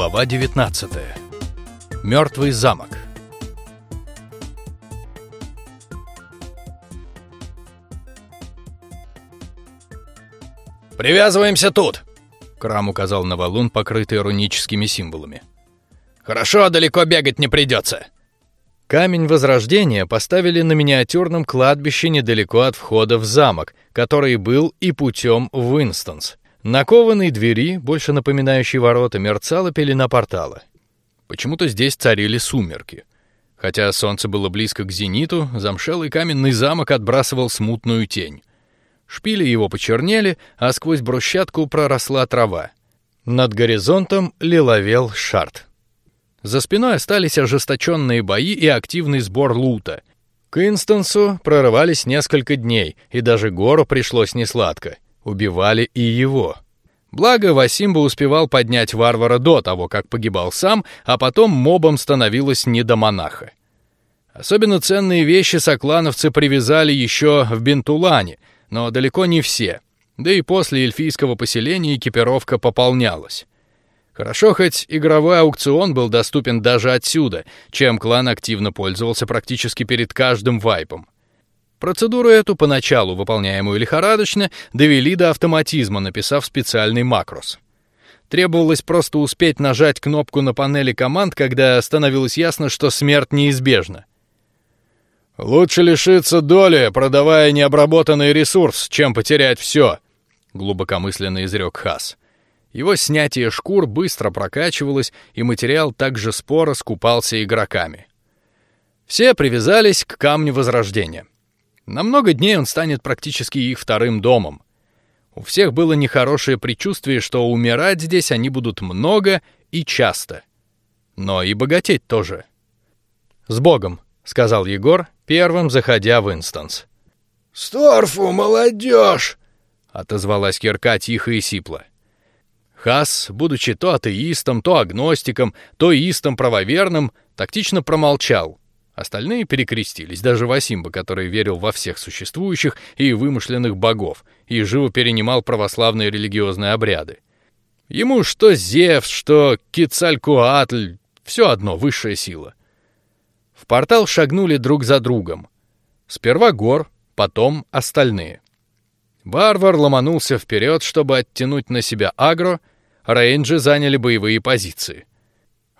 Глава 19. Мертвый замок. Привязываемся тут. Крам указал на валун, покрытый руническими символами. Хорошо, далеко бегать не придется. Камень Возрождения поставили на миниатюрном кладбище недалеко от входа в замок, который был и путем в Инстанс. На кованой двери, больше напоминающей ворота, мерцала пелена портала. Почему-то здесь царили сумерки. Хотя солнце было близко к зениту, замшелый каменный замок отбрасывал смутную тень. Шпили его почернели, а сквозь брусчатку проросла трава. Над горизонтом лиловел шарт. За спиной остались ожесточенные бои и активный сбор лута. К Инстансу прорывались несколько дней, и даже гору пришлось несладко убивали и его. Благо Васимба успевал поднять варвара до того, как погибал сам, а потом мобом становилось не до монаха. Особенно ценные вещи соклановцы привязали еще в Бентулане, но далеко не все. Да и после эльфийского поселения экипировка пополнялась. Хорошо, хоть игровой аукцион был доступен даже отсюда, чем клан активно пользовался практически перед каждым вайпом. Процедуру эту поначалу выполняемую лихорадочно довели до автоматизма, написав специальный макрос. Требовалось просто успеть нажать кнопку на панели команд, когда становилось ясно, что смерть неизбежна. Лучше лишиться доли, продавая необработанный ресурс, чем потерять все, глубокомысленно изрек Хас. Его снятие шкур быстро прокачивалось, и материал также споро скупался игроками. Все привязались к камню возрождения. На много дней он станет практически их вторым домом. У всех было нехорошее предчувствие, что умирать здесь они будут много и часто, но и богатеть тоже. С Богом, сказал Егор, первым заходя в инстанс. Сторфу, молодежь! отозвалась Кирка тихо и сипло. Хас, будучи то атеистом, то агностиком, то истом правоверным, тактично промолчал, Остальные перекрестились, даже Васимба, который верил во всех существующих и вымышленных богов и живо перенимал православные религиозные обряды. Ему что Зевс, что Кицалькуатль, все одно высшая сила. В портал шагнули друг за другом. Сперва Гор, потом остальные. Варвар ломанулся вперед, чтобы оттянуть на себя агро. Рейнджи заняли боевые позиции.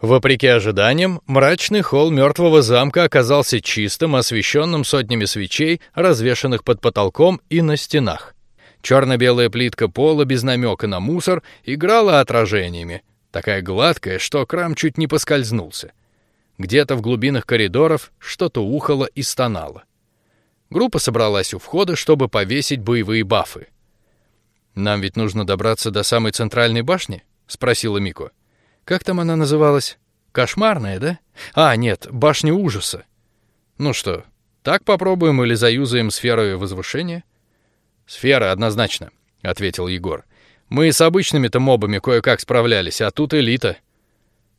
Вопреки ожиданиям, мрачный холл мертвого замка оказался чистым, освещенным сотнями свечей, развешанных под потолком и на стенах. Черно-белая плитка пола без намека на мусор играла отражениями, такая гладкая, что Крам чуть не поскользнулся. Где-то в глубинах коридоров что-то ухало и стонало. Группа собралась у входа, чтобы повесить боевые бафы. Нам ведь нужно добраться до самой центральной башни, спросила Мико. Как там она называлась? Кошмарная, да? А, нет, башня ужаса. Ну что, так попробуем или заюзаем сферу возвышения? Сфера однозначно, ответил Егор. Мы с обычными-то мобами кое-как справлялись, а тут элита.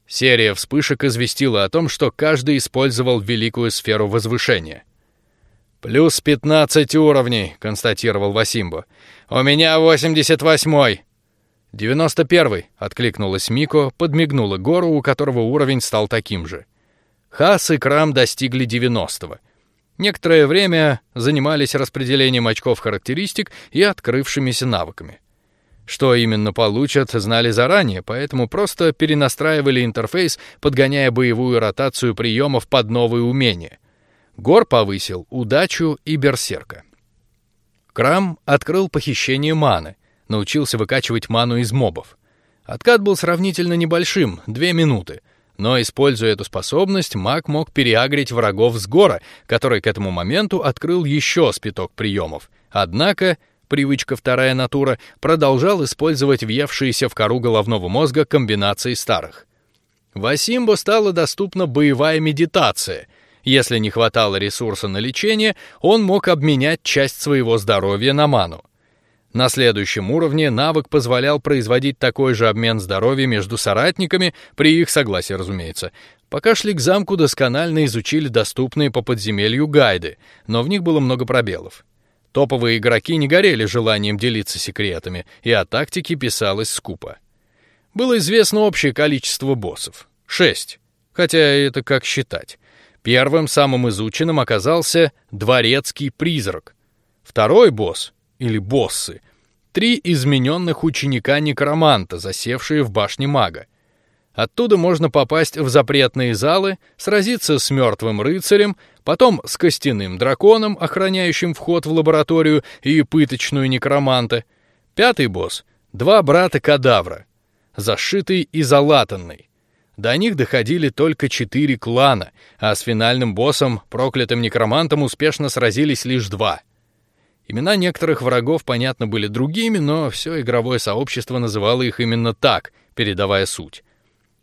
Серия вспышек известила о том, что каждый использовал великую сферу возвышения. Плюс пятнадцать уровней, констатировал Васимбо. У меня восемьдесят восьмой. «Девяносто первый», — откликнулась Мико, подмигнула Гору, у которого уровень стал таким же. Хас и Крам достигли девяностого. Некоторое время занимались распределением очков характеристик и открывшимися навыками. Что именно получат, знали заранее, поэтому просто перенастраивали интерфейс, подгоняя боевую ротацию приемов под новые умения. Гор повысил удачу и берсерка. Крам открыл похищение маны, научился выкачивать ману из мобов. Откат был сравнительно небольшим, две минуты, но используя эту способность, маг мог переагрить врагов с гора, который к этому моменту открыл еще спиток приемов. Однако привычка вторая натура продолжал использовать въевшиеся в кору головного мозга комбинации старых. Васимбо стала доступна боевая медитация. Если не хватало ресурса на лечение, он мог обменять часть своего здоровья на ману. На следующем уровне навык позволял производить такой же обмен здоровья между соратниками при их согласии, разумеется. Пока шли к замку, досконально изучили доступные по подземелью гайды, но в них было много пробелов. Топовые игроки не горели желанием делиться секретами, и о тактике писалось скупо. Было известно общее количество боссов — шесть, хотя это как считать. Первым, самым изученным оказался дворецкий призрак. Второй босс, или боссы, три измененных ученика некроманта, засевшие в башне мага. Оттуда можно попасть в запретные залы, сразиться с мертвым рыцарем, потом с костяным драконом, охраняющим вход в лабораторию и пыточную некроманта. Пятый босс — два брата кадавра, зашитый и залатанный. До них доходили только четыре клана, а с финальным боссом, проклятым некромантом, успешно сразились лишь два. Имена некоторых врагов, понятно, были другими, но все игровое сообщество называло их именно так, передавая суть.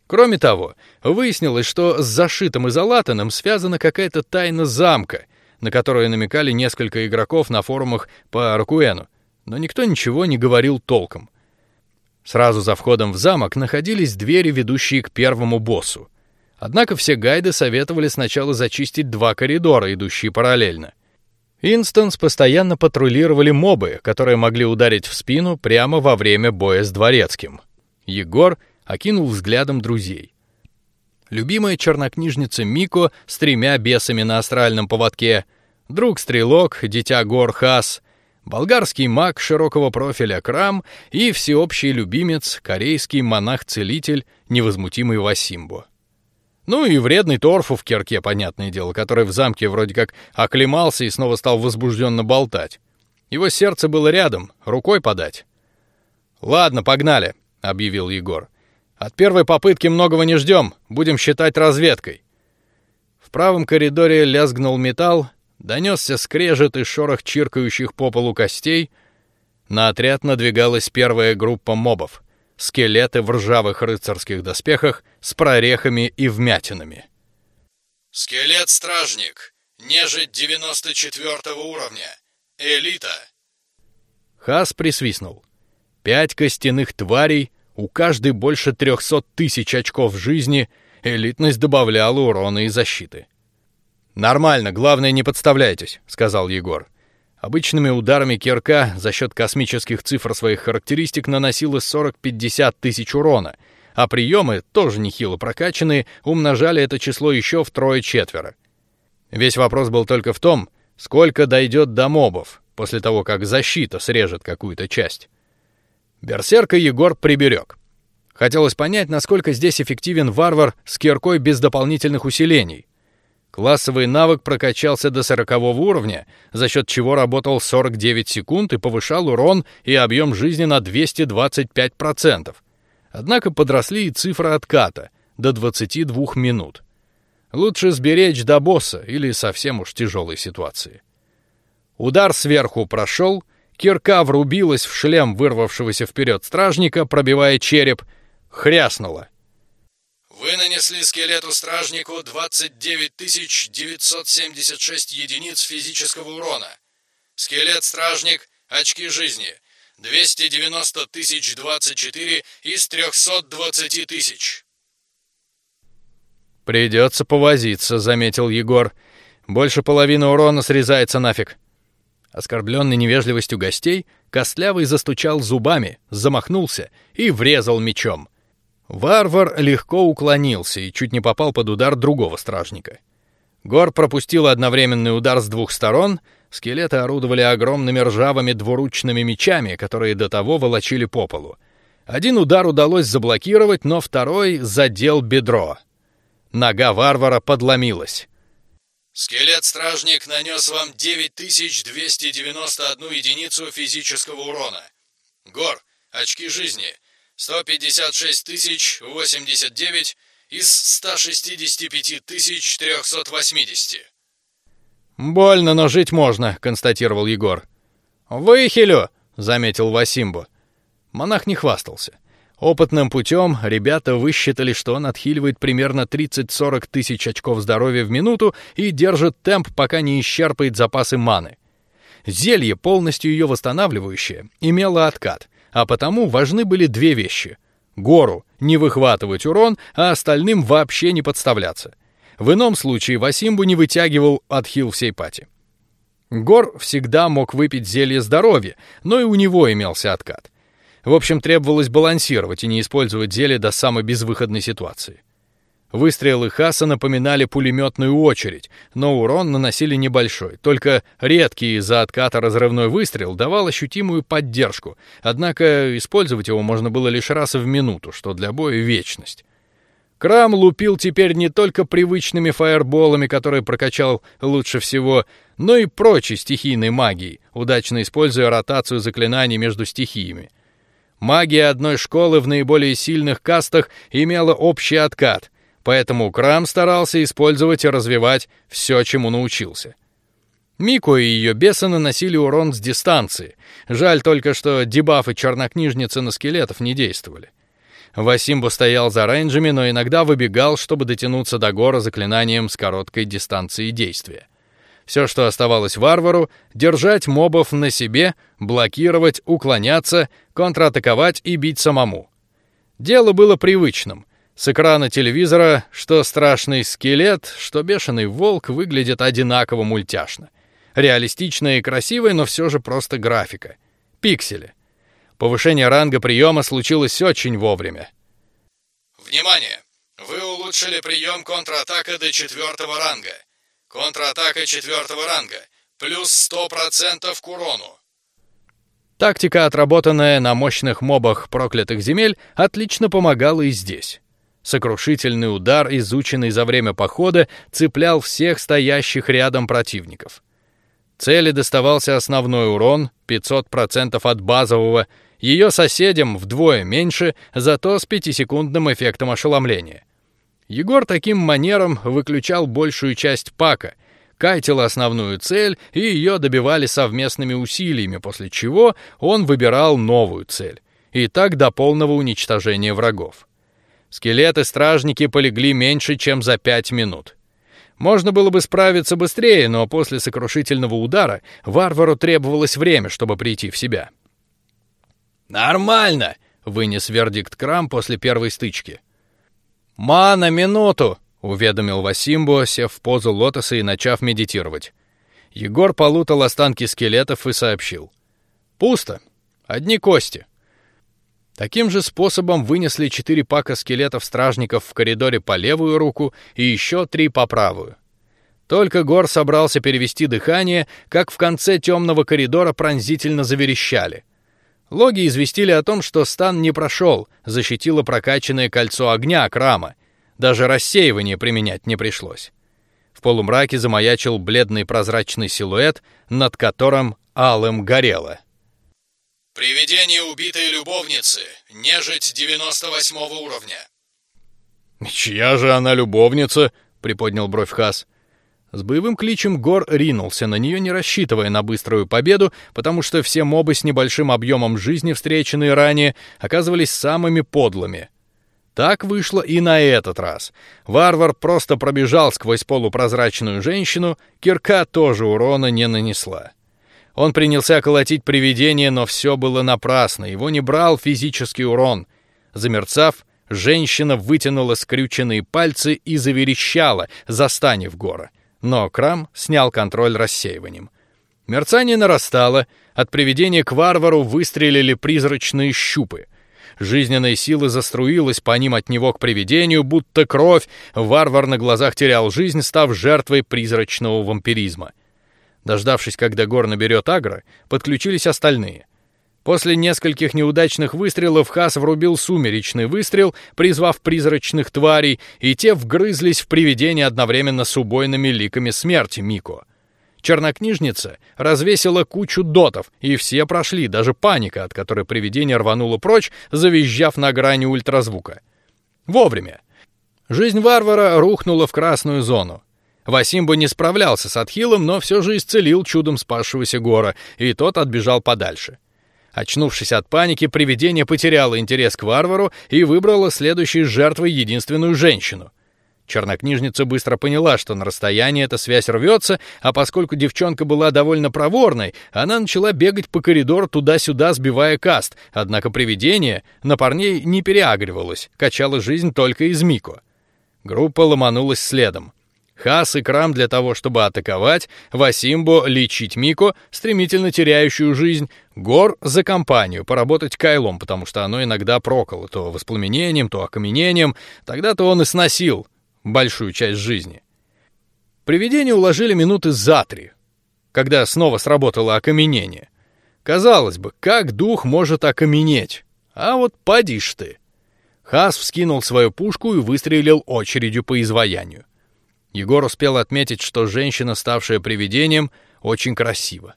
Кроме того, выяснилось, что с зашитым и залатанным связана какая-то тайна замка, на которую намекали несколько игроков на форумах по Аркуэну, но никто ничего не говорил толком. Сразу за входом в замок находились двери, ведущие к первому боссу. Однако все гайды советовали сначала зачистить два коридора, идущие параллельно. Инстанс постоянно патрулировали мобы, которые могли ударить в спину прямо во время боя с дворецким. Егор окинул взглядом друзей. Любимая чернокнижница Мико с тремя бесами на астральном поводке, друг стрелок, дитя гор Хас, болгарский маг широкого профиля Крам и всеобщий любимец, корейский монах-целитель, невозмутимый Васимбо. Ну и вредный Торфу в кирке, понятное дело, который в замке вроде как оклемался и снова стал возбужденно болтать. Его сердце было рядом, рукой подать. Ладно, погнали, объявил Егор. От первой попытки многого не ждем, будем считать разведкой. В правом коридоре лязгнул металл, Донесся скрежет и шорох чиркающих по полу костей. На отряд надвигалась первая группа мобов. Скелеты в ржавых рыцарских доспехах с прорехами и вмятинами. Скелет-стражник, нежить 94 уровня, элита. Хас присвистнул. Пять костяных тварей, у каждой больше трехсот тысяч очков жизни, элитность добавляла урона и защиты. Нормально, главное не подставляйтесь, сказал Егор. Обычными ударами кирка за счет космических цифр своих характеристик наносила 40-50 тысяч урона, а приемы, тоже нехило прокачанные, умножали это число еще втрое-четверо. Весь вопрос был только в том, сколько дойдет до мобов после того, как защита срежет какую-то часть. Берсерка Егор приберег. Хотелось понять, насколько здесь эффективен варвар с киркой без дополнительных усилений. Классовый навык прокачался до 40 уровня, за счет чего работал 49 секунд и повышал урон и объем жизни на 225%. Однако подросли и цифры отката до 22 минут. Лучше сберечь до босса или совсем уж тяжелой ситуации. Удар сверху прошел, кирка врубилась в шлем вырвавшегося вперед стражника, пробивая череп, хряснула. Вы нанесли скелету-стражнику 29 976 единиц физического урона. Скелет-стражник, очки жизни, 290 тысяч 24 из 320 тысяч. Придется повозиться, заметил Егор. Больше половины урона срезается нафиг. Оскорбленный невежливостью гостей, Костлявый застучал зубами, замахнулся и врезал мечом. Варвар легко уклонился и чуть не попал под удар другого стражника. Гор пропустил одновременный удар с двух сторон. Скелеты орудовали огромными ржавыми двуручными мечами, которые до того волочили по полу. Один удар удалось заблокировать, но второй задел бедро. Нога варвара подломилась. Скелет-стражник нанес вам 9291 единицу физического урона. Гор, очки жизни 156 тысяч 89 из 165 тысяч 380. Больно, но жить можно, констатировал Егор. Выхилю, заметил Васимбо. Монах не хвастался. Опытным путем ребята высчитали, что он отхиливает примерно 30-40 тысяч очков здоровья в минуту и держит темп, пока не исчерпает запасы маны. Зелье, полностью ее восстанавливающее, имело откат, а потому важны были две вещи: гору не выхватывать урон, а остальным вообще не подставляться. В ином случае Васимбу не вытягивал отхил всей пати. Гор всегда мог выпить зелье здоровья, но и у него имелся откат. В общем, требовалось балансировать и не использовать зелье до самой безвыходной ситуации. Выстрелы Хаса напоминали пулеметную очередь, но урон наносили небольшой. Только редкий из-за отката разрывной выстрел давал ощутимую поддержку. Однако использовать его можно было лишь раз в минуту, что для боя вечность. Крам лупил теперь не только привычными фаерболами, которые прокачал лучше всего, но и прочей стихийной магией, удачно используя ротацию заклинаний между стихиями. Магия одной школы в наиболее сильных кастах имела общий откат — поэтому Крам старался использовать и развивать все, чему научился. Мико и ее бесы наносили урон с дистанции. Жаль только, что дебафы чернокнижницы на скелетов не действовали. Васимбу стоял за рейнджами, но иногда выбегал, чтобы дотянуться до гора заклинанием с короткой дистанцией действия. Все, что оставалось варвару, держать мобов на себе, блокировать, уклоняться, контратаковать и бить самому. Дело было привычным. С экрана телевизора, что страшный скелет, что бешеный волк выглядят одинаково мультяшно. Реалистичная и красивая, но все же просто графика. Пиксели. Повышение ранга приема случилось очень вовремя. Внимание! Вы улучшили прием контратака до четвертого ранга. Контратака четвертого ранга. Плюс сто процентов к урону. Тактика, отработанная на мощных мобах проклятых земель, отлично помогала и здесь. Сокрушительный удар, изученный за время похода, цеплял всех стоящих рядом противников. Цели доставался основной урон 500% от базового, ее соседям вдвое меньше, зато с пятисекундным эффектом ошеломления. Егор таким манером выключал большую часть пака, кайтил основную цель, и ее добивали совместными усилиями, после чего он выбирал новую цель, и так до полного уничтожения врагов. Скелеты-стражники полегли меньше, чем за пять минут. Можно было бы справиться быстрее, но после сокрушительного удара варвару требовалось время, чтобы прийти в себя. Нормально, вынес вердикт Крам после первой стычки. Мана минуту, уведомил Васимбо, сев в позу лотоса и начав медитировать. Егор полутал останки скелетов и сообщил: пусто, одни кости. Таким же способом вынесли четыре пака скелетов стражников в коридоре по левую руку и еще три по правую. Только Гор собрался перевести дыхание, как в конце темного коридора пронзительно заверещали. Логи известили о том, что стан не прошел, защитило прокачанное кольцо огня Крама. Даже рассеивание применять не пришлось. В полумраке замаячил бледный прозрачный силуэт, над которым алым горело. Привидение убитой любовницы, нежить 98 уровня. Чья же она любовница? приподнял бровь Хас. С боевым кличем Гор ринулся на нее, не рассчитывая на быструю победу, потому что все мобы с небольшим объемом жизни, встреченные ранее, оказывались самыми подлыми. Так вышло и на этот раз. Варвар просто пробежал сквозь полупрозрачную женщину, кирка тоже урона не нанесла. Он принялся колотить привидение, но все было напрасно. Его не брал физический урон. Замерцав, женщина вытянула скрюченные пальцы и заверещала, застанив гора. Но Крам снял контроль рассеиванием. Мерцание нарастало. От привидения к варвару выстрелили призрачные щупы. Жизненная сила заструилась по ним от него к привидению, будто кровь. Варвар на глазах терял жизнь, став жертвой призрачного вампиризма. Дождавшись, когда Гор наберет агро, подключились остальные. После нескольких неудачных выстрелов Хас врубил сумеречный выстрел, призвав призрачных тварей, и те вгрызлись в привидение одновременно с убойными ликами смерти Мико. Чернокнижница развесила кучу дотов, и все прошли, даже паника, от которой привидение рвануло прочь, завизжав на грани ультразвука. Вовремя. Жизнь варвара рухнула в красную зону. Васимба не справлялся с Атхилом, но все же исцелил чудом спасшегося Гора, и тот отбежал подальше. Очнувшись от паники, привидение потеряло интерес к варвару и выбрало следующей жертвой единственную женщину. Чернокнижница быстро поняла, что на расстоянии эта связь рвется, а поскольку девчонка была довольно проворной, она начала бегать по коридору туда-сюда, сбивая каст. Однако привидение на парней не переагривалось, качало жизнь только из Мико. Группа ломанулась следом. Хас и Крам для того, чтобы атаковать, Васимбо лечить Мико, стремительно теряющую жизнь, Гор за компанию, поработать кайлом, потому что оно иногда проколо, то воспламенением, то окаменением, тогда-то он и сносил большую часть жизни. Привидение уложили минуты за три, когда снова сработало окаменение. Казалось бы, как дух может окаменеть? А вот поди ж ты. Хас вскинул свою пушку и выстрелил очередью по изваянию. Егор успел отметить, что женщина, ставшая привидением, очень красива.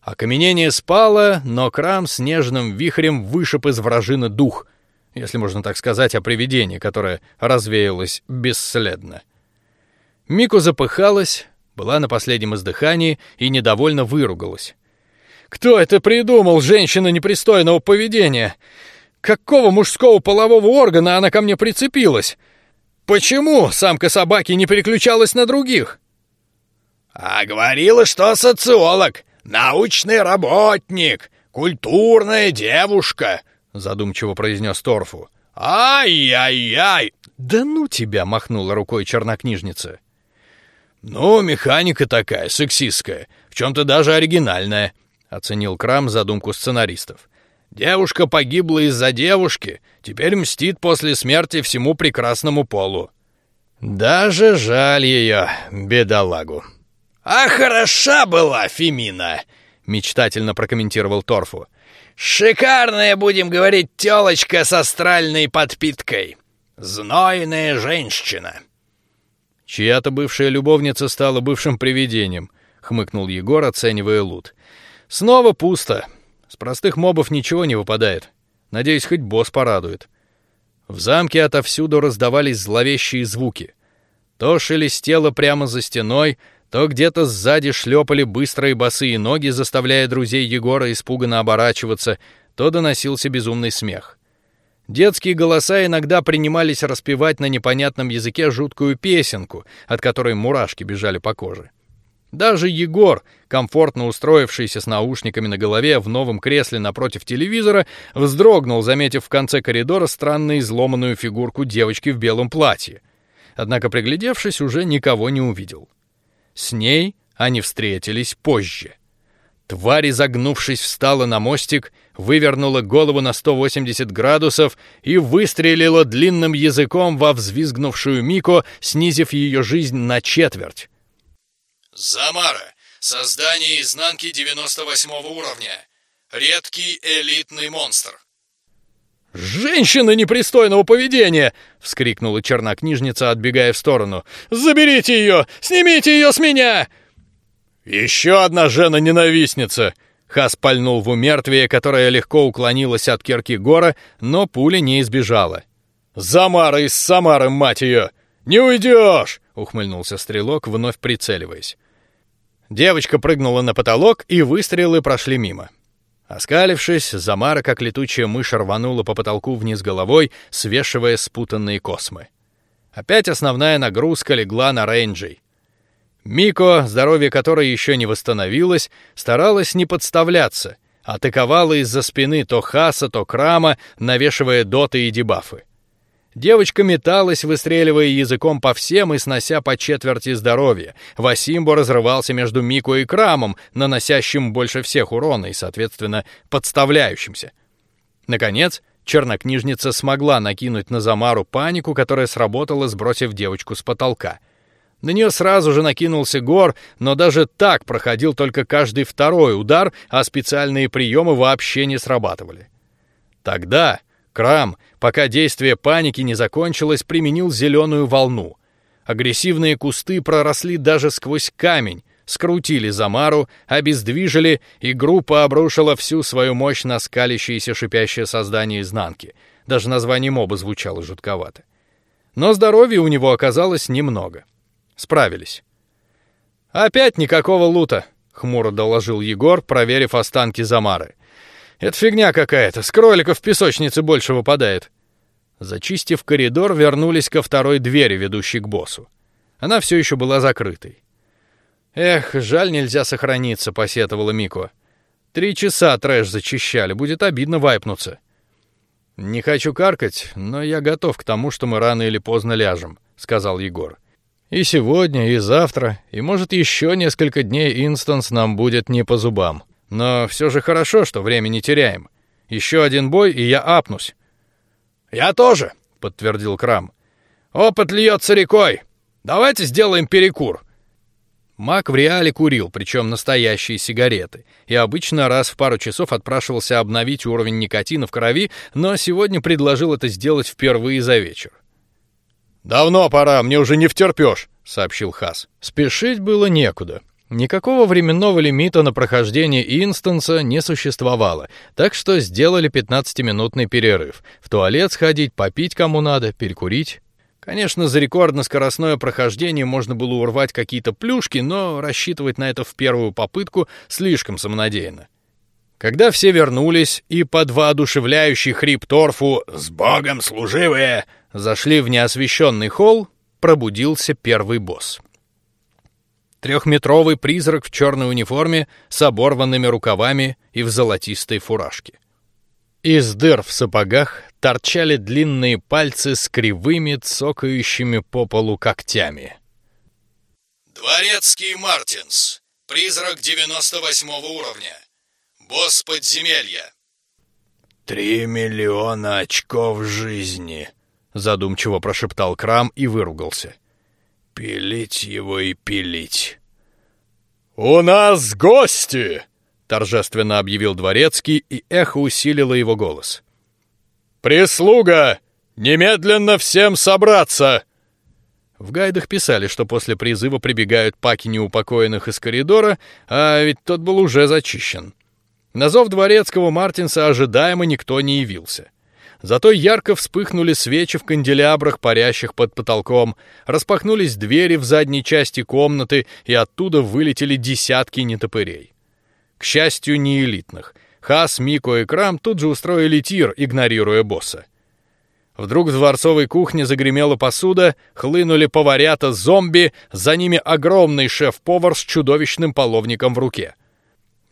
Окаменение спало, но Крам с нежным вихрем вышиб из вражины дух, если можно так сказать о привидении, которое развеялось бесследно. Мику запыхалась, была на последнем издыхании и недовольно выругалась. Кто это придумал, женщина непристойного поведения? Какого мужского полового органа она ко мне прицепилась? Почему самка собаки не переключалась на других? А говорила, что социолог, научный работник, культурная девушка, задумчиво произнес Торфу. Ай-яй-яй! Да ну тебя, махнула рукой чернокнижница. Ну, механика такая, сексистская, в чем-то даже оригинальная, оценил Крам задумку сценаристов. Девушка погибла из-за девушки, теперь мстит после смерти всему прекрасному полу. Даже жаль ее, бедолагу. А хороша была Фемина, мечтательно прокомментировал Торфу. Шикарная, будем говорить, телочка с астральной подпиткой. Знойная женщина. Чья-то бывшая любовница стала бывшим привидением, хмыкнул Егор, оценивая лут. Снова пусто. С простых мобов ничего не выпадает. Надеюсь, хоть босс порадует. В замке отовсюду раздавались зловещие звуки. То шелестело прямо за стеной, то где-то сзади шлепали быстрые босые ноги, заставляя друзей Егора испуганно оборачиваться, то доносился безумный смех. Детские голоса иногда принимались распевать на непонятном языке жуткую песенку, от которой мурашки бежали по коже. Даже Егор, комфортно устроившийся с наушниками на голове в новом кресле напротив телевизора, вздрогнул, заметив в конце коридора странную изломанную фигурку девочки в белом платье. Однако, приглядевшись, уже никого не увидел. С ней они встретились позже. Тварь, изогнувшись, встала на мостик, вывернула голову на 180 градусов и выстрелила длинным языком во взвизгнувшую Мико, снизив ее жизнь на четверть. Замара. Создание изнанки 98 уровня. Редкий элитный монстр. Женщина непристойного поведения! вскрикнула чернокнижница, отбегая в сторону. Заберите ее! Снимите ее с меня! Еще одна жена ненавистница! Хас пальнул в умертвие, которое легко уклонилось от кирки Гора, но пуля не избежала. Замара из Самары, мать ее! Не уйдешь! ухмыльнулся стрелок, вновь прицеливаясь. Девочка прыгнула на потолок, и выстрелы прошли мимо. Оскалившись, Замара, как летучая мышь, рванула по потолку вниз головой, свешивая спутанные космы. Опять основная нагрузка легла на Рейнджей. Мико, здоровье которой еще не восстановилось, старалась не подставляться, атаковала из-за спины то Хаса, то Крама, навешивая доты и дебафы. Девочка металась, выстреливая языком по всем и снося по четверти здоровья. Васимбо разрывался между Мико и Крамом, наносящим больше всех урона и, соответственно, подставляющимся. Наконец, чернокнижница смогла накинуть на Замару панику, которая сработала, сбросив девочку с потолка. На нее сразу же накинулся Гор, но даже так проходил только каждый второй удар, а специальные приемы вообще не срабатывали. Тогда Крам, пока действие паники не закончилось, применил зеленую волну. Агрессивные кусты проросли даже сквозь камень, скрутили Замару, обездвижили, и группа обрушила всю свою мощь на скалящееся шипящее создание изнанки. Даже название моба звучало жутковато. Но здоровья у него оказалось немного. Справились. Опять никакого лута, хмуро доложил Егор, проверив останки Замары. Это фигня какая-то. С кроликов в песочнице больше выпадает. Зачистив коридор, вернулись ко второй двери, ведущей к боссу. Она все еще была закрытой. Эх, жаль, нельзя сохраниться, посетовала Мико. Три часа трэш зачищали, будет обидно вайпнуться. Не хочу каркать, но я готов к тому, что мы рано или поздно ляжем, сказал Егор. И сегодня, и завтра, и может еще несколько дней инстанс нам будет не по зубам. Но все же хорошо, что время не теряем. Еще один бой, и я апнусь. Я тоже, подтвердил Крам. Опыт льется рекой. Давайте сделаем перекур. Мак в реале курил, причем настоящие сигареты, и обычно раз в пару часов отпрашивался обновить уровень никотина в крови, но сегодня предложил это сделать впервые за вечер. Давно пора, мне уже не втерпешь, сообщил Хас. Спешить было некуда. Никакого временного лимита на прохождение инстанса не существовало, так что сделали 15-минутный перерыв. В туалет сходить, попить кому надо, перекурить. Конечно, за рекордно-скоростное прохождение можно было урвать какие-то плюшки, но рассчитывать на это в первую попытку слишком самонадеянно. Когда все вернулись и под воодушевляющий хрип торфу «С Богом, служивые!» зашли в неосвещенный холл, пробудился первый босс. Трехметровый призрак в черной униформе с оборванными рукавами и в золотистой фуражке. Из дыр в сапогах торчали длинные пальцы с кривыми, цокающими по полу когтями. Дворецкий Мартинс, призрак 98 уровня, босс подземелья. Три миллиона очков жизни, задумчиво прошептал Крам и выругался. Пилить его и пилить. У нас гости! торжественно объявил дворецкий, и эхо усилило его голос. Прислуга, немедленно всем собраться! В гайдах писали, что после призыва прибегают паки неупокоенных из коридора, а ведь тот был уже зачищен. На зов дворецкого Мартинса ожидаемо никто не явился. Зато ярко вспыхнули свечи в канделябрах, парящих под потолком, распахнулись двери в задней части комнаты, и оттуда вылетели десятки нетопырей. К счастью, не элитных. Хас, Мико и Крам тут же устроили тир, игнорируя босса. Вдруг в дворцовой кухне загремела посуда, хлынули поварята зомби, за ними огромный шеф-повар с чудовищным половником в руке.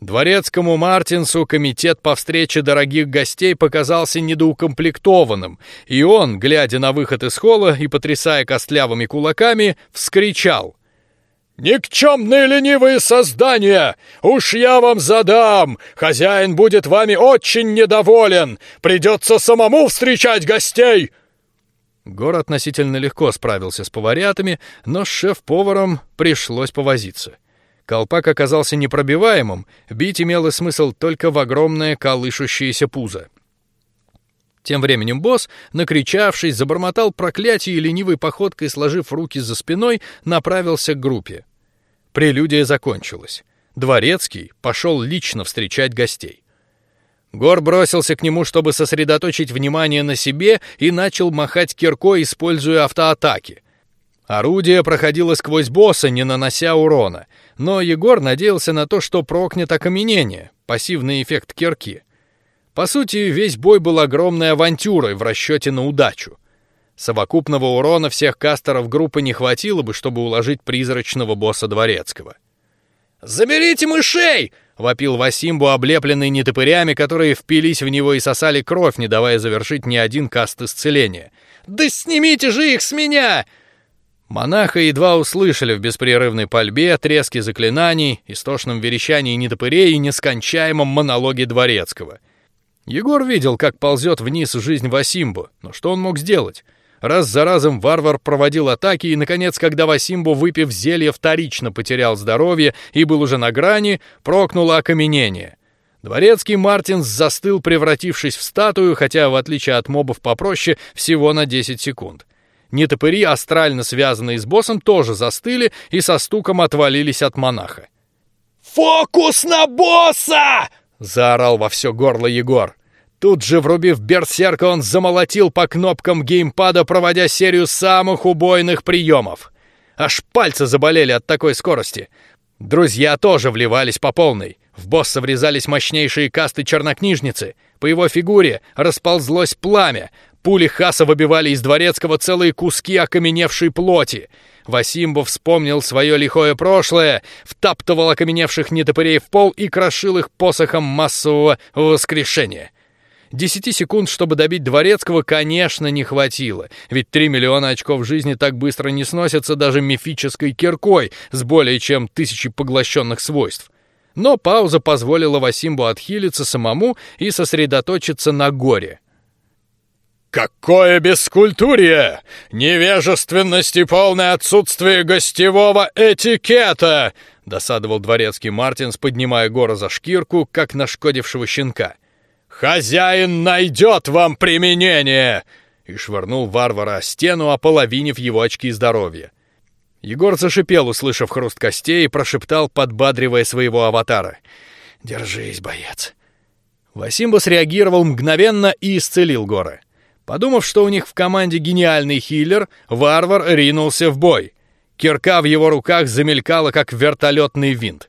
Дворецкому Мартинсу комитет по встрече дорогих гостей показался недоукомплектованным, и он, глядя на выход из холла и потрясая костлявыми кулаками, вскричал: «Никчемные ленивые создания! Уж я вам задам! Хозяин будет вами очень недоволен! Придется самому встречать гостей!» Гор относительно легко справился с поварятами, но с шеф-поваром пришлось повозиться. Колпак оказался непробиваемым, бить имело смысл только в огромное колышущееся пузо. Тем временем босс, накричавшись, забормотал проклятие и ленивой походкой, сложив руки за спиной, направился к группе. Прелюдия закончилась. Дворецкий пошел лично встречать гостей. Гор бросился к нему, чтобы сосредоточить внимание на себе, и начал махать киркой, используя автоатаки. Орудие проходило сквозь босса, не нанося урона, но Егор надеялся на то, что прокнет окаменение, пассивный эффект кирки. По сути, весь бой был огромной авантюрой в расчете на удачу. Совокупного урона всех кастеров группы не хватило бы, чтобы уложить призрачного босса дворецкого. Заберите мышей! вопил Васимбу, облепленный нетопырями, которые впились в него и сосали кровь, не давая завершить ни один каст исцеления. Да снимите же их с меня! Монаха едва услышали в беспрерывной пальбе, треске заклинаний, истошном верещании нетопырей и нескончаемом монологе дворецкого. Егор видел, как ползет вниз жизнь Васимбу, но что он мог сделать? Раз за разом варвар проводил атаки, и, наконец, когда Васимбу, выпив зелье, вторично потерял здоровье и был уже на грани, прокнуло окаменение. Дворецкий Мартинс застыл, превратившись в статую, хотя, в отличие от мобов попроще, всего на 10 секунд. Нетопыри, астрально связанные с боссом, тоже застыли и со стуком отвалились от монаха. «Фокус на босса!» — заорал во все горло Егор. Тут же, врубив берсерка, он замолотил по кнопкам геймпада, проводя серию самых убойных приемов. Аж пальцы заболели от такой скорости. Друзья тоже вливались по полной. В босса врезались мощнейшие касты чернокнижницы. По его фигуре расползлось пламя, Пули Хаса выбивали из дворецкого целые куски окаменевшей плоти. Васимбов вспомнил свое лихое прошлое, втаптывал окаменевших нетопырей в пол и крошил их посохом массового воскрешения. Десяти секунд, чтобы добить Дворецкого, конечно, не хватило, ведь три миллиона очков жизни так быстро не сносятся даже мифической киркой с более чем тысячей поглощенных свойств. Но пауза позволила Васимбу отхилиться самому и сосредоточиться на горе. Какое бескультурье! Невежественность и полное отсутствие гостевого этикета! Досадовал дворецкий Мартинс, поднимая гору за шкирку, как нашкодившего щенка. «Хозяин найдет вам применение!» И швырнул варвара о стену, ополовинив его очки здоровья. Егор зашипел, услышав хруст костей, и прошептал, подбадривая своего аватара. «Держись, боец!» Васимба среагировал мгновенно и исцелил Гора. Подумав, что у них в команде гениальный хиллер, варвар ринулся в бой. Кирка в его руках замелькала, как вертолетный винт.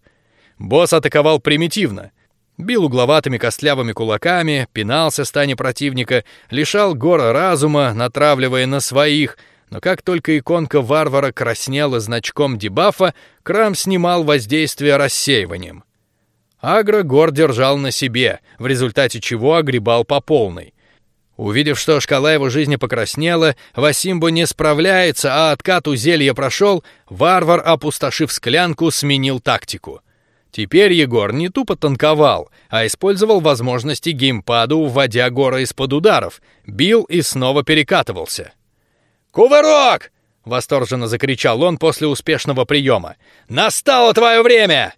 Босс атаковал примитивно — Бил угловатыми костлявыми кулаками, пинался стане противника, лишал гора разума, натравливая на своих. Но как только иконка варвара краснела значком дебафа, Крам снимал воздействие рассеиванием. Агро гор держал на себе, в результате чего огребал по полной. Увидев, что шкала его жизни покраснела, Васимбо не справляется, а откат у зелья прошел, варвар, опустошив склянку, сменил тактику — Теперь Егор не тупо танковал, а использовал возможности геймпада, уводя Гора из-под ударов, бил и снова перекатывался. «Кувырок!» — восторженно закричал он после успешного приема. «Настало твое время!»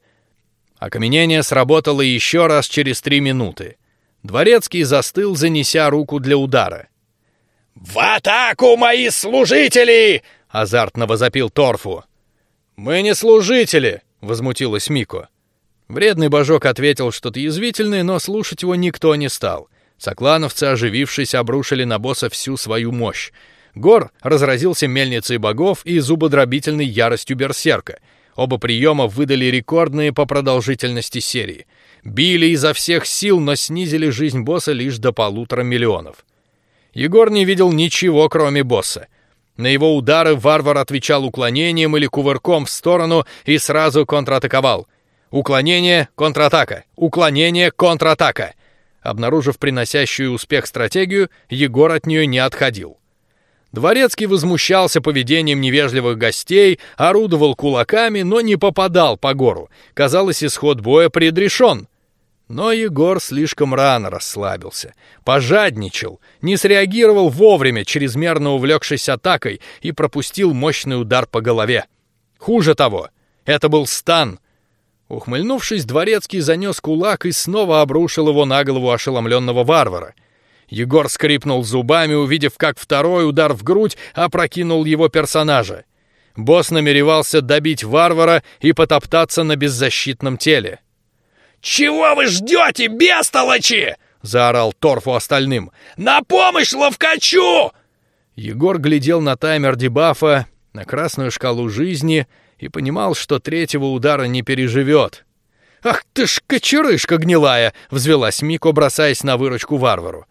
Окаменение сработало еще раз через три минуты. Дворецкий застыл, занеся руку для удара. «В атаку, мои служители!» — азартно возопил Торфу. «Мы не служители!» — возмутилась Мико. Вредный божок ответил что-то язвительное, но слушать его никто не стал. Соклановцы, оживившись, обрушили на босса всю свою мощь. Гор разразился мельницей богов и зубодробительной яростью берсерка. Оба приема выдали рекордные по продолжительности серии. Били изо всех сил, но снизили жизнь босса лишь до полутора миллионов. Егор не видел ничего, кроме босса. На его удары варвар отвечал уклонением или кувырком в сторону и сразу контратаковал. Уклонение, контратака. Уклонение, контратака. Обнаружив приносящую успех стратегию, Егор от нее не отходил. Дворецкий возмущался поведением невежливых гостей, орудовал кулаками, но не попадал по гору. Казалось, исход боя предрешен. Но Егор слишком рано расслабился, пожадничал, не среагировал вовремя, чрезмерно увлекшись атакой и пропустил мощный удар по голове. Хуже того, это был стан, Ухмыльнувшись, дворецкий занес кулак и снова обрушил его на голову ошеломленного варвара. Егор скрипнул зубами, увидев, как второй удар в грудь опрокинул его персонажа. Босс намеревался добить варвара и потоптаться на беззащитном теле. «Чего вы ждете, бестолочи?» — заорал Торфу остальным. «На помощь ловкачу!» Егор глядел на таймер дебафа, на красную шкалу жизни — и понимал, что третьего удара не переживет. Ах ты ж кочерышка гнилая! взвелась Мико, бросаясь на выручку варвару.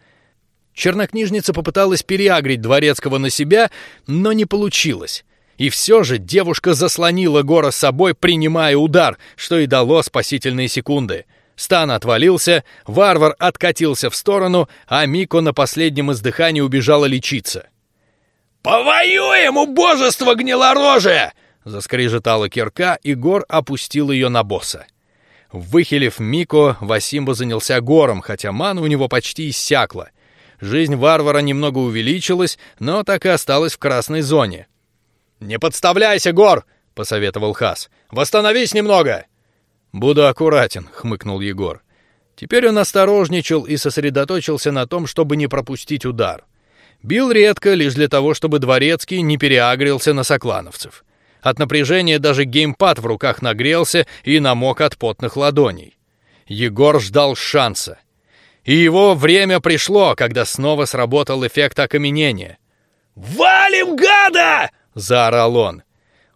Чернокнижница попыталась переагрить дворецкого на себя, но не получилось. И все же девушка заслонила Гора собой, принимая удар, что и дало спасительные секунды. Стан отвалился, варвар откатился в сторону, а Мико на последнем издыхании убежала лечиться. «Повоюем, убожество гнилорожие!» Заскрежетала кирка, и Гор опустил ее на босса. Выхилив Мико, Васимба занялся гором, хотя мана у него почти иссякла. Жизнь варвара немного увеличилась, но так и осталась в красной зоне. Не подставляйся, Гор, посоветовал Хас. Восстановись немного. Буду аккуратен, хмыкнул Егор. Теперь он осторожничал и сосредоточился на том, чтобы не пропустить удар. Бил редко, лишь для того, чтобы дворецкий не переагрился на соклановцев. От напряжения даже геймпад в руках нагрелся и намок от потных ладоней. Егор ждал шанса. И его время пришло, когда снова сработал эффект окаменения. «Валим, гада!» — заорал он.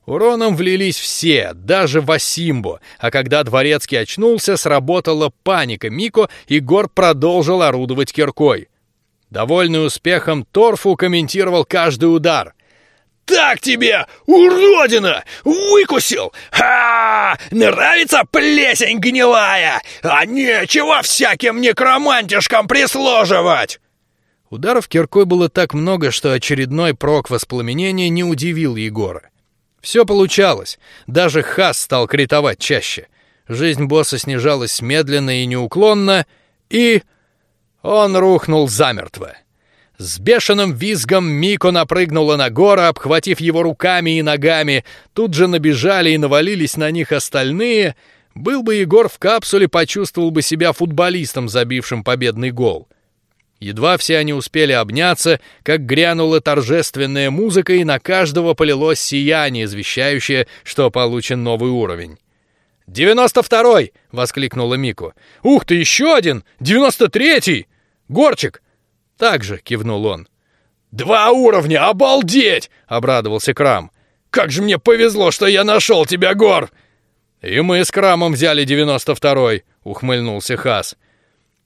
Уроном влились все, даже Васимбо, а когда Дворецкий очнулся, сработала паника Мико, и Гор продолжил орудовать киркой. Довольный успехом, Торфу комментировал каждый удар. так тебе, уродина! Выкусил! Ха! Нравится плесень гнилая! А нечего всяким некромантишкам прислуживать!» Ударов киркой было так много, что очередной прок воспламенения не удивил Егора. Все получалось. Даже Хас стал критовать чаще. Жизнь босса снижалась медленно и неуклонно, и он рухнул замертво. С бешеным визгом Мико напрыгнула на Гора, обхватив его руками и ногами. Тут же набежали и навалились на них остальные. Был бы Егор в капсуле, почувствовал бы себя футболистом, забившим победный гол. Едва все они успели обняться, как грянула торжественная музыка, и на каждого полилось сияние, извещающее, что получен новый уровень. «Девяносто второй!» — воскликнула Мику. «Ух ты, еще один! Девяносто третий! Горчик!» «Так же!» — кивнул он. «Два уровня! Обалдеть!» — обрадовался Крам. «Как же мне повезло, что я нашел тебя, Гор!» «И мы с Крамом взяли девяносто второй!» — ухмыльнулся Хас.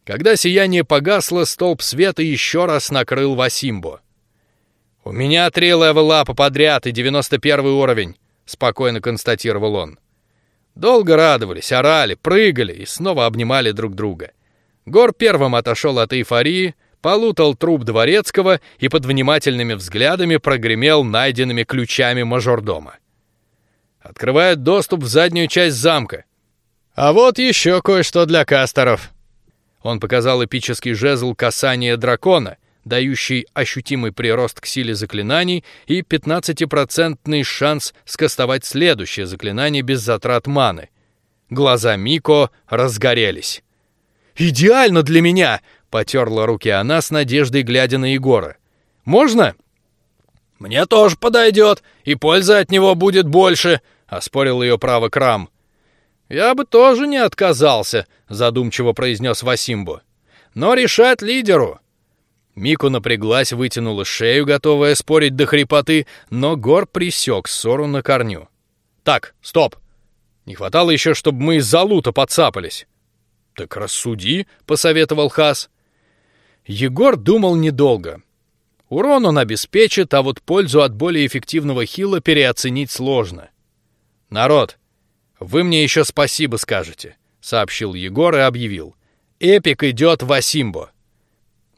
Когда сияние погасло, столб света еще раз накрыл Васимбо. «У меня три левела подряд и девяносто первый уровень», — спокойно констатировал он. Долго радовались, орали, прыгали и снова обнимали друг друга. Гор первым отошел от эйфории, полутал труп дворецкого и под внимательными взглядами прогремел найденными ключами мажордома. Открывает доступ в заднюю часть замка. А вот еще кое-что для кастеров. Он показал эпический жезл касания дракона, дающий ощутимый прирост к силе заклинаний и 15% шанс скастовать следующее заклинание без затрат маны. Глаза Мико разгорелись. Идеально для меня, потерла руки она с надеждой, глядя на Егора. Можно? Мне тоже подойдет, и пользы от него будет больше, оспорил ее право Крам. Я бы тоже не отказался, задумчиво произнес Васимбо. Но решать лидеру. Мику напряглась, вытянула шею, готовая спорить до хрипоты, но Гор присек ссору на корню. Так, стоп. Не хватало еще, чтобы мы из-за лута подцапались. Так рассуди, посоветовал Хас. Егор думал недолго. Урон он обеспечит, а вот пользу от более эффективного хила переоценить сложно. Народ, вы мне еще спасибо скажете, сообщил Егор и объявил: эпик идет в Асимбо.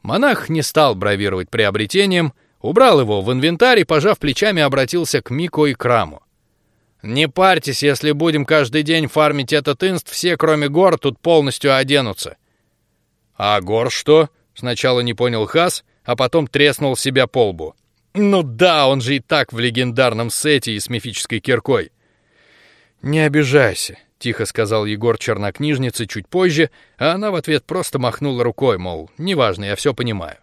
Монах не стал бравировать приобретением, убрал его в инвентарь и, пожав плечами, обратился к Мико и Краму. Не парьтесь, если будем каждый день фармить этот инст, все, кроме гор, тут полностью оденутся. А гор что? Сначала не понял Хас, а потом треснул себя по лбу. Ну да, он же и так в легендарном сете и с мифической киркой. «Не обижайся», — тихо сказал Егор чернокнижнице чуть позже, а она в ответ просто махнула рукой, мол, неважно, я все понимаю.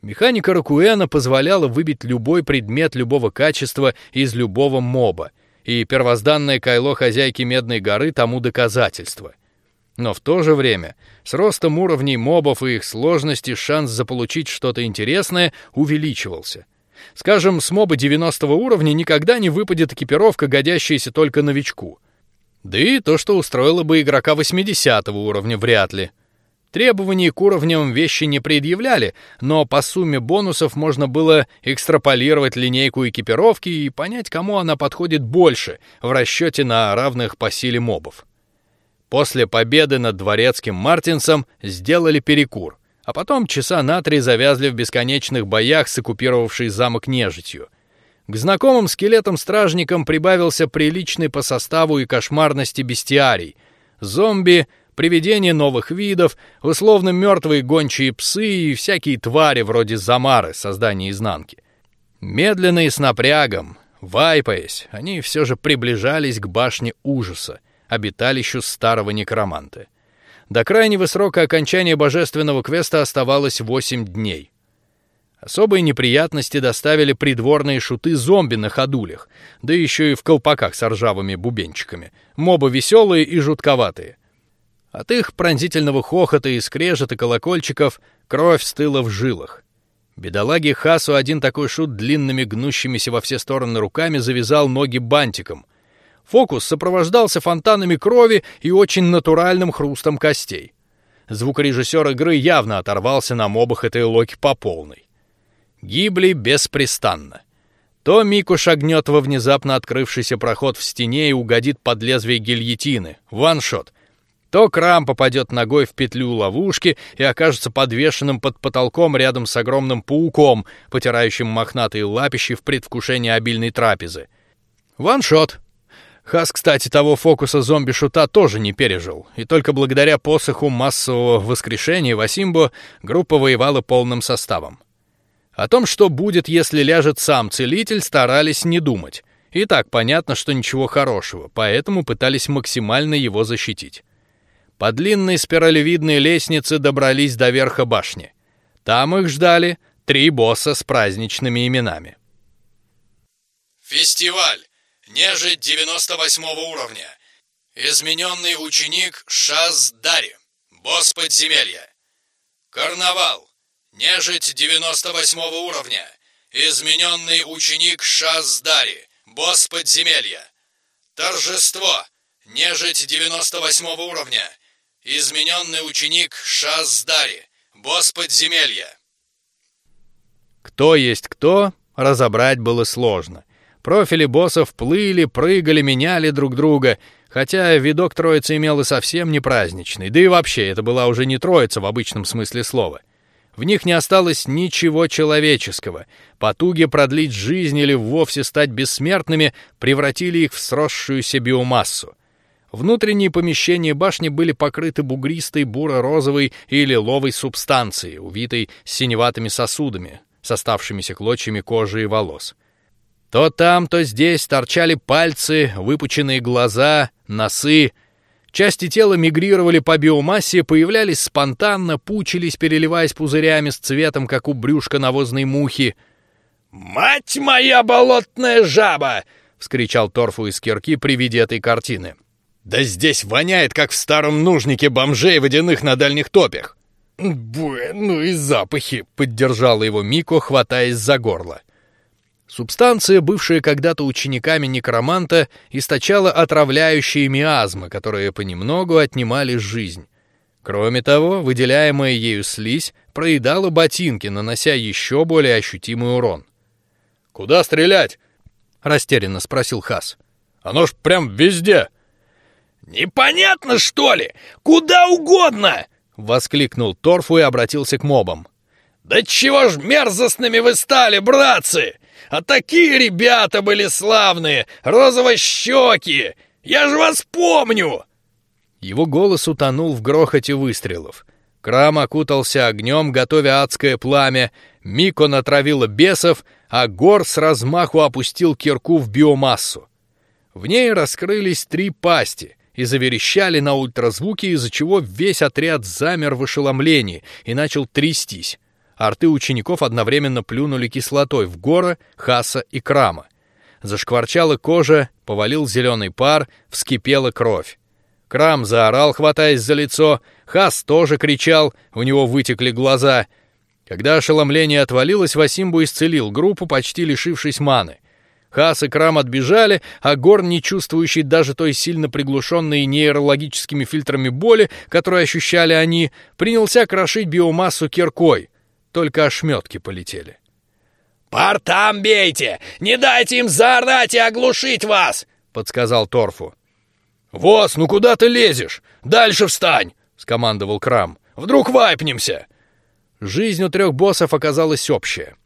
Механика Ракуэна позволяла выбить любой предмет любого качества из любого моба, и первозданное кайло хозяйки Медной горы тому доказательство. Но в то же время с ростом уровней мобов и их сложности шанс заполучить что-то интересное увеличивался — Скажем, с моба 90 уровня никогда не выпадет экипировка, годящаяся только новичку. Да и то, что устроило бы игрока 80 уровня, вряд ли. Требований к уровням вещи не предъявляли, но по сумме бонусов можно было экстраполировать линейку экипировки и понять, кому она подходит больше в расчете на равных по силе мобов. После победы над дворецким Мартинсом сделали перекур а потом часа на три завязли в бесконечных боях с оккупировавшей замок нежитью. К знакомым скелетам-стражникам прибавился приличный по составу и кошмарности бестиарий: зомби, привидения новых видов, условно мертвые гончие псы и всякие твари вроде замары, создания изнанки. Медленно и с напрягом, вайпаясь, они все же приближались к башне ужаса, обиталищу старого некроманта. До крайнего срока окончания божественного квеста оставалось восемь дней. Особые неприятности доставили придворные шуты-зомби на ходулях, да еще и в колпаках с ржавыми бубенчиками. Мобы веселые и жутковатые. От их пронзительного хохота и скрежета колокольчиков кровь стыла в жилах. Бедолаге Хасу один такой шут длинными гнущимися во все стороны руками завязал ноги бантиком, Фокус сопровождался фонтанами крови и очень натуральным хрустом костей. Звукорежиссер игры явно оторвался на мобах этой локи по полной. Гибли беспрестанно. То Мику шагнет во внезапно открывшийся проход в стене и угодит под лезвие гильотины. Ваншот. То Крам попадет ногой в петлю ловушки и окажется подвешенным под потолком рядом с огромным пауком, потирающим мохнатые лапищи в предвкушении обильной трапезы. Ваншот. Хас, кстати, того фокуса зомби-шута тоже не пережил, и только благодаря посоху массового воскрешения Васимбо группа воевала полным составом. О том, что будет, если ляжет сам целитель, старались не думать. И так понятно, что ничего хорошего, поэтому пытались максимально его защитить. По длинной спиралевидной лестнице добрались до верха башни. Там их ждали три босса с праздничными именами. Фестиваль. Нежить 98 уровня. Измененный ученик Шаздари. Босс подземелья. Карнавал. Нежить 98 уровня. Измененный ученик Шаздари. Босс подземелья. Торжество. Нежить 98 уровня. Измененный ученик Шаздари. Босс подземелья. Кто есть кто, разобрать было сложно. Профили боссов плыли, прыгали, меняли друг друга, хотя видок троицы имел и совсем не праздничный, да и вообще это была уже не троица в обычном смысле слова. В них не осталось ничего человеческого. Потуги продлить жизнь или вовсе стать бессмертными превратили их в сросшуюся биомассу. Внутренние помещения башни были покрыты бугристой буро-розовой и лиловой субстанцией, увитой синеватыми сосудами, с оставшимися клочьями кожи и волос. То там, то здесь торчали пальцы, выпученные глаза, носы, Части тела мигрировали по биомассе, появлялись спонтанно, пучились, переливаясь пузырями с цветом, как у брюшка навозной мухи. «Мать моя болотная жаба!» — вскричал Торфу из кирки при виде этой картины. «Да здесь воняет, как в старом нужнике бомжей водяных на дальних топях!» «Буэ, ну и запахи!» — поддержала его Мико, хватаясь за горло. Субстанция, бывшая когда-то учениками некроманта, источала отравляющие миазмы, которые понемногу отнимали жизнь. Кроме того, выделяемая ею слизь проедала ботинки, нанося еще более ощутимый урон. Куда стрелять? растерянно спросил Хас. Оно ж прям везде. Непонятно что ли? Куда угодно! воскликнул Торфу и обратился к мобам. Да чего ж мерзостными вы стали, братцы! А такие ребята были славные, розово-щеки! Я же вас помню!» Его голос утонул в грохоте выстрелов. Крам окутался огнем, готовя адское пламя. Мико натравила бесов, а Гор с размаху опустил кирку в биомассу. В ней раскрылись три пасти и заверещали на ультразвуке, из-за чего весь отряд замер в ошеломлении и начал трястись. Арты учеников одновременно плюнули кислотой в Гора, Хаса и Крама. Зашкварчала кожа, повалил зеленый пар, вскипела кровь. Крам заорал, хватаясь за лицо. Хас тоже кричал, у него вытекли глаза. Когда ошеломление отвалилось, Васимбу исцелил группу, почти лишившись маны. Хас и Крам отбежали, а Горн, не чувствующий даже той сильно приглушенной нейрологическими фильтрами боли, которую ощущали они, принялся крошить биомассу киркой только ошметки полетели. «Пар там бейте! Не дайте им заорать и оглушить вас!» — подсказал Торфу. «Вос, ну куда ты лезешь? Дальше встань!» — скомандовал Крам. «Вдруг вайпнемся!» Жизнь у трех боссов оказалась общая.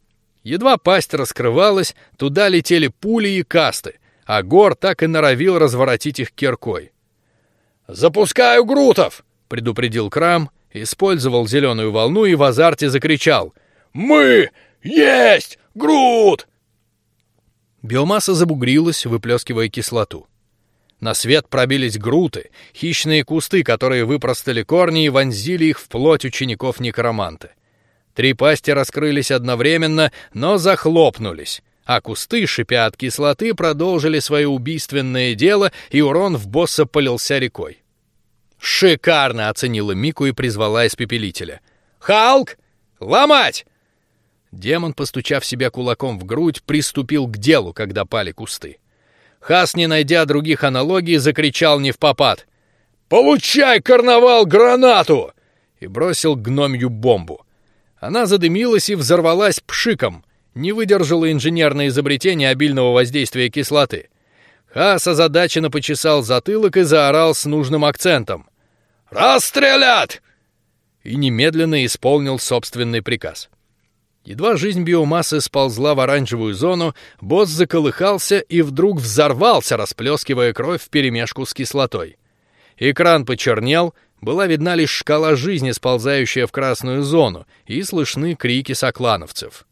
Едва пасть раскрывалась, туда летели пули и касты, а Гор так и норовил разворотить их киркой. «Запускаю грутов!» — предупредил Крам Использовал зеленую волну и в азарте закричал «Мы! Есть! Груд!» Биомасса забугрилась, выплескивая кислоту. На свет пробились груты, хищные кусты, которые выпростали корни и вонзили их в плоть учеников некроманта. Три пасти раскрылись одновременно, но захлопнулись, а кусты, шипя от кислоты, продолжили свое убийственное дело, и урон в босса полился рекой. Шикарно оценила Мику и призвала испепелителя. Халк, ломать! Демон, постучав себя кулаком в грудь, приступил к делу, когда пали кусты. Хас, не найдя других аналогий, закричал не в попад: "Получай, карнавал, гранату!" и бросил гномью бомбу. Она задымилась и взорвалась пшиком, не выдержало инженерное изобретение обильного воздействия кислоты. Хас озадаченно почесал затылок и заорал с нужным акцентом: "Расстрелять!" и немедленно исполнил собственный приказ. Едва жизнь биомассы сползла в оранжевую зону, босс заколыхался и вдруг взорвался, расплескивая кровь в перемешку с кислотой. Экран почернел, была видна лишь шкала жизни, сползающая в красную зону, и слышны крики соклановцев.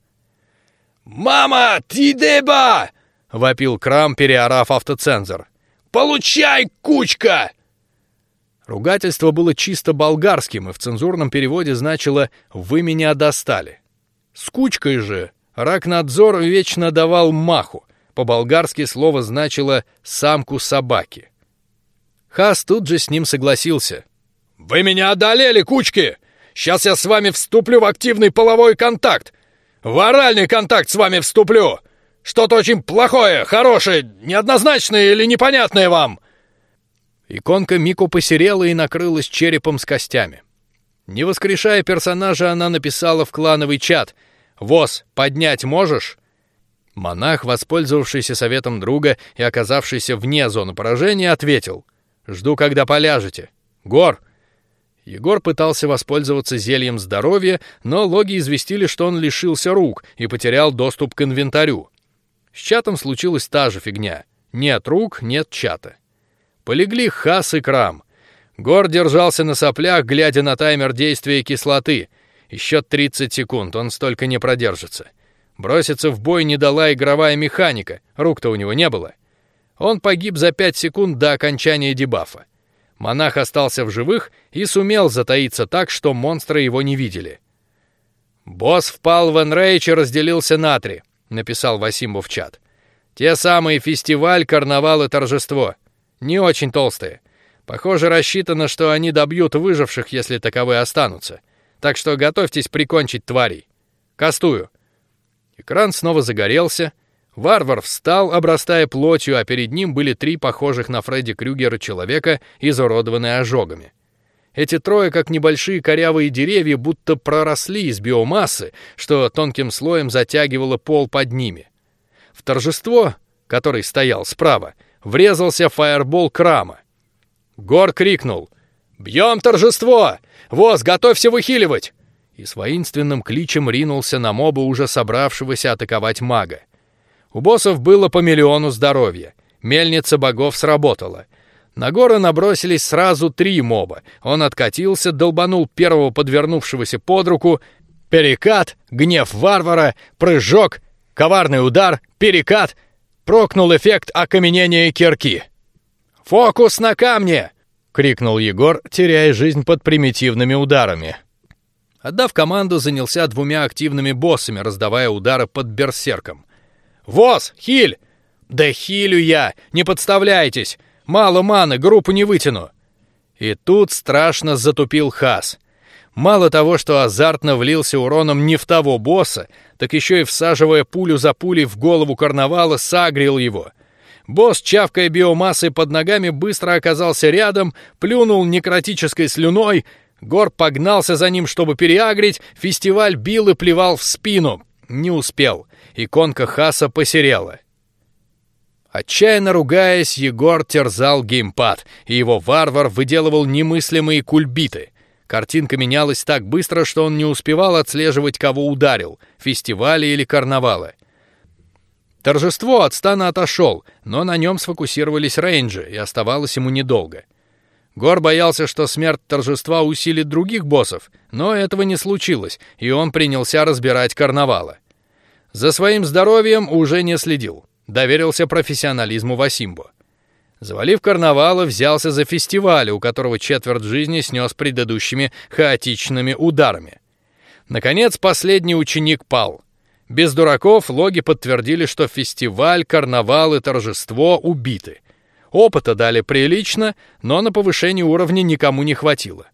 «Мама, ты деба!» — вопил Крам, переорав автоцензор. «Получай, кучка!» Ругательство было чисто болгарским и в цензурном переводе значило «Вы меня достали». С кучкой же Ракнадзор вечно давал маху. По-болгарски слово значило «самку собаки». Хас тут же с ним согласился. «Вы меня одолели, кучки! Сейчас я с вами вступлю в активный половой контакт! В оральный контакт с вами вступлю! Что-то очень плохое, хорошее, неоднозначное или непонятное вам!» Иконка Мику посерела и накрылась черепом с костями. Не воскрешая персонажа, она написала в клановый чат: "Воз, поднять можешь?" Монах, воспользовавшийся советом друга и оказавшийся вне зоны поражения, ответил: "Жду, когда поляжете. Гор." Егор пытался воспользоваться зельем здоровья, но логи известили, что он лишился рук и потерял доступ к инвентарю. С чатом случилась та же фигня: нет рук, нет чата. Полегли Хас и Крам. Гор держался на соплях, глядя на таймер действия кислоты. Еще 30 секунд, он столько не продержится. Броситься в бой не дала игровая механика, рук-то у него не было. Он погиб за 5 секунд до окончания дебафа. Монах остался в живых и сумел затаиться так, что монстры его не видели. Босс впал в энрейч и разделился на три, написал Васимбу в чат. Те самые фестиваль, карнавал и торжество не очень толстые. Похоже, рассчитано, что они добьют выживших, если таковые останутся. Так что готовьтесь прикончить тварей. Кастую. Экран снова загорелся. Варвар встал, обрастая плотью, а перед ним были три похожих на Фредди Крюгера человека, изуродованные ожогами. Эти трое, как небольшие корявые деревья, будто проросли из биомассы, что тонким слоем затягивало пол под ними. В торжество, который стоял справа, врезался фаербол Крама. Гор крикнул: "Бьем торжество! Воз, готовься выхиливать!" И с воинственным кличем ринулся на моба, уже собравшегося атаковать мага. У боссов было по миллиону здоровья. Мельница богов сработала. На Гора набросились сразу три моба. Он откатился, долбанул первого подвернувшегося под руку. Перекат, гнев варвара, прыжок, коварный удар, перекат — прокнул эффект окаменения кирки. «Фокус на камне!» — крикнул Егор, теряя жизнь под примитивными ударами. Отдав команду, занялся двумя активными боссами, раздавая удары под берсерком. «Воз! Хиль!» «Да хилю я! Не подставляйтесь! Мало маны, группу не вытяну!» И тут страшно затупил Хас. Мало того, что азартно влился уроном не в того босса, так еще и всаживая пулю за пулей в голову карнавала, сагрил его. Босс, чавкая биомассой под ногами, быстро оказался рядом, плюнул некротической слюной. Гор погнался за ним, чтобы переагрить. Фестиваль бил и плевал в спину. Не успел. Иконка Хаса посерела. Отчаянно ругаясь, Егор терзал геймпад, и его варвар выделывал немыслимые кульбиты. Картинка менялась так быстро, что он не успевал отслеживать, кого ударил, фестивали или карнавалы. Торжество от стана отошел, но на нем сфокусировались рейнджи, и оставалось ему недолго. Гор боялся, что смерть торжества усилит других боссов, но этого не случилось, и он принялся разбирать карнавалы. За своим здоровьем уже не следил, доверился профессионализму Васимбо. Завалив карнавала, взялся за фестиваль, у которого четверть жизни снес предыдущими хаотичными ударами. Наконец, последний ученик пал. Без дураков логи подтвердили, что фестиваль, карнавал и торжество убиты. Опыта дали прилично, но на повышение уровня никому не хватило.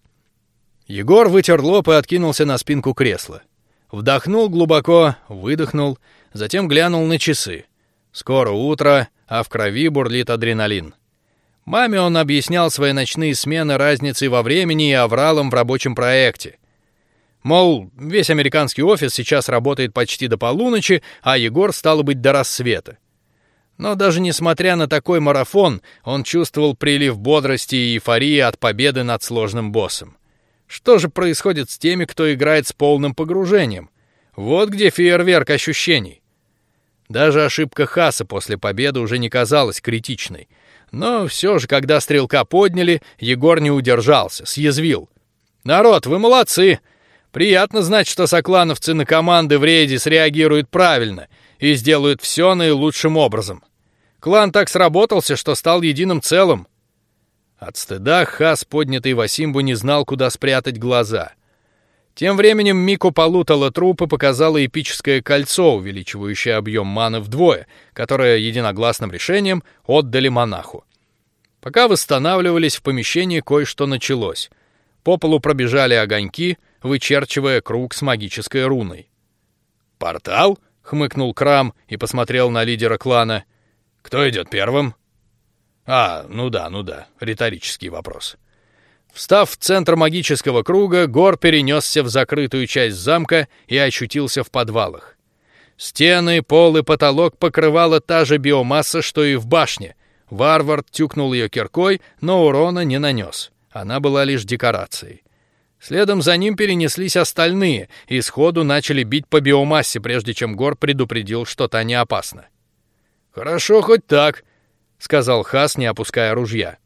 Егор вытер лоб и откинулся на спинку кресла. Вдохнул глубоко, выдохнул, затем глянул на часы. Скоро утро, а в крови бурлит адреналин. Маме он объяснял свои ночные смены разницей во времени и авралом в рабочем проекте. Мол, весь американский офис сейчас работает почти до полуночи, а Егор стало быть до рассвета. Но даже несмотря на такой марафон, он чувствовал прилив бодрости и эйфории от победы над сложным боссом. Что же происходит с теми, кто играет с полным погружением? Вот где фейерверк ощущений. Даже ошибка Хаса после победы уже не казалась критичной. Но все же, когда стрелка подняли, Егор не удержался, съязвил: "Народ, вы молодцы! Приятно знать, что соклановцы на команды в рейде среагируют правильно и сделают все наилучшим образом. Клан так сработался, что стал единым целым". От стыда Хас, поднятый Васимбу, не знал, куда спрятать глаза. Тем временем Мико полутала труп и показала эпическое кольцо, увеличивающее объем маны вдвое, которое единогласным решением отдали монаху. Пока восстанавливались в помещении, кое-что началось. По полу пробежали огоньки, вычерчивая круг с магической руной. Портал? хмыкнул Крам и посмотрел на лидера клана. Кто идет первым? А, ну да, ну да, риторический вопрос. Встав в центр магического круга, Гор перенесся в закрытую часть замка и очутился в подвалах. Стены, пол и потолок покрывала та же биомасса, что и в башне. Варвар тюкнул ее киркой, но урона не нанес. Она была лишь декорацией. Следом за ним перенеслись остальные и сходу начали бить по биомассе, прежде чем Гор предупредил, что та не опасна. Хорошо хоть так, сказал Хас, не опуская ружья.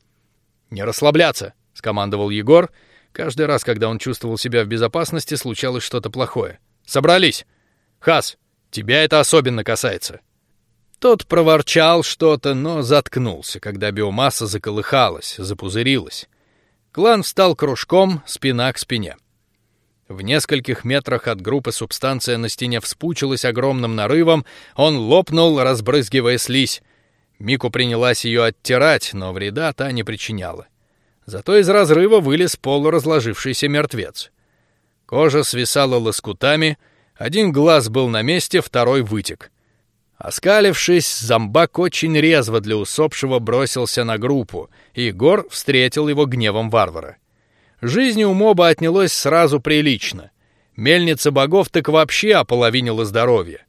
Не расслабляться, скомандовал Егор. Каждый раз, когда он чувствовал себя в безопасности, случалось что-то плохое. Собрались. Хас, тебя это особенно касается. Тот проворчал что-то, но заткнулся, когда биомасса заколыхалась, запузырилась. Клан встал кружком, спина к спине. В нескольких метрах от группы субстанция на стене вспучилась огромным нарывом, он лопнул, разбрызгивая слизь. Мику принялась ее оттирать, но вреда та не причиняла. Зато из разрыва вылез полуразложившийся мертвец. Кожа свисала лоскутами, один глаз был на месте, второй вытек. Оскалившись, зомбак очень резво для усопшего бросился на группу, и Гор встретил его гневом варвара. Жизни у моба отнялось сразу прилично. Мельница богов так вообще ополовинила здоровье.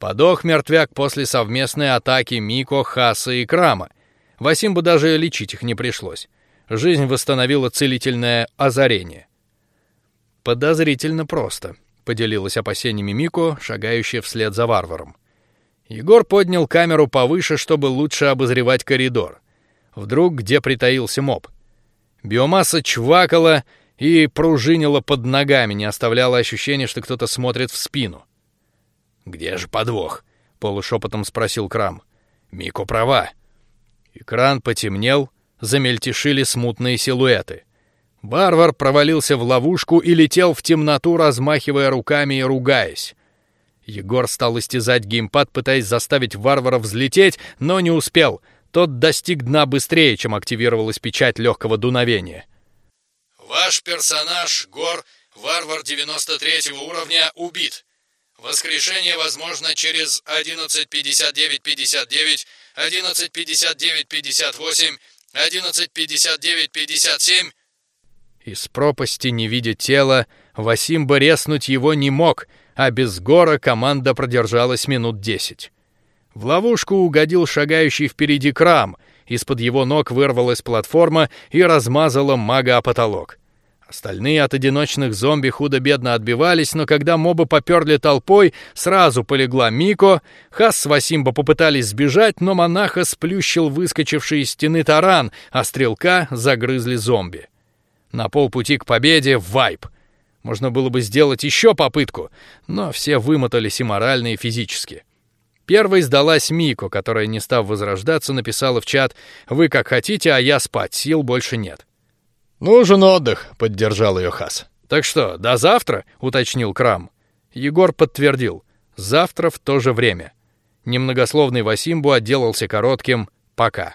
Подох мертвяк после совместной атаки Мико, Хаса и Крама. Васимбу даже лечить их не пришлось. Жизнь восстановила целительное озарение. Подозрительно просто, поделилась опасениями Мико, шагающая вслед за варваром. Егор поднял камеру повыше, чтобы лучше обозревать коридор. Вдруг где притаился моб? Биомасса чвакала и пружинила под ногами, не оставляла ощущения, что кто-то смотрит в спину. Где же подвох? Полушепотом спросил Крам. Мико права. Экран потемнел, замельтешили смутные силуэты. Варвар провалился в ловушку и летел в темноту, размахивая руками и ругаясь. Егор стал истязать геймпад, пытаясь заставить варвара взлететь, но не успел. Тот достиг дна быстрее, чем активировалась печать легкого дуновения. Ваш персонаж Гор, варвар 93 уровня, убит. Воскрешение возможно через 11.59.59, 11.59.58, 11.59.57. Из пропасти, не видя тела, Васим резнуть его не мог, а без гора команда продержалась минут десять. В ловушку угодил шагающий впереди крам, из-под его ног вырвалась платформа и размазала мага о потолок. Остальные от одиночных зомби худо-бедно отбивались, но когда мобы поперли толпой, сразу полегла Мико. Хас с Васимбо попытались сбежать, но монаха сплющил выскочивший из стены таран, а стрелка загрызли зомби. На полпути к победе вайп. Можно было бы сделать еще попытку, но все вымотались и морально, и физически. Первой сдалась Мико, которая, не став возрождаться, написала в чат: "Вы как хотите, а я спать, сил больше нет". Нужен отдых, поддержал ее Хас. Так что, до завтра, уточнил Крам. Егор подтвердил: завтра в то же время. Немногословный Васимбу отделался коротким: пока.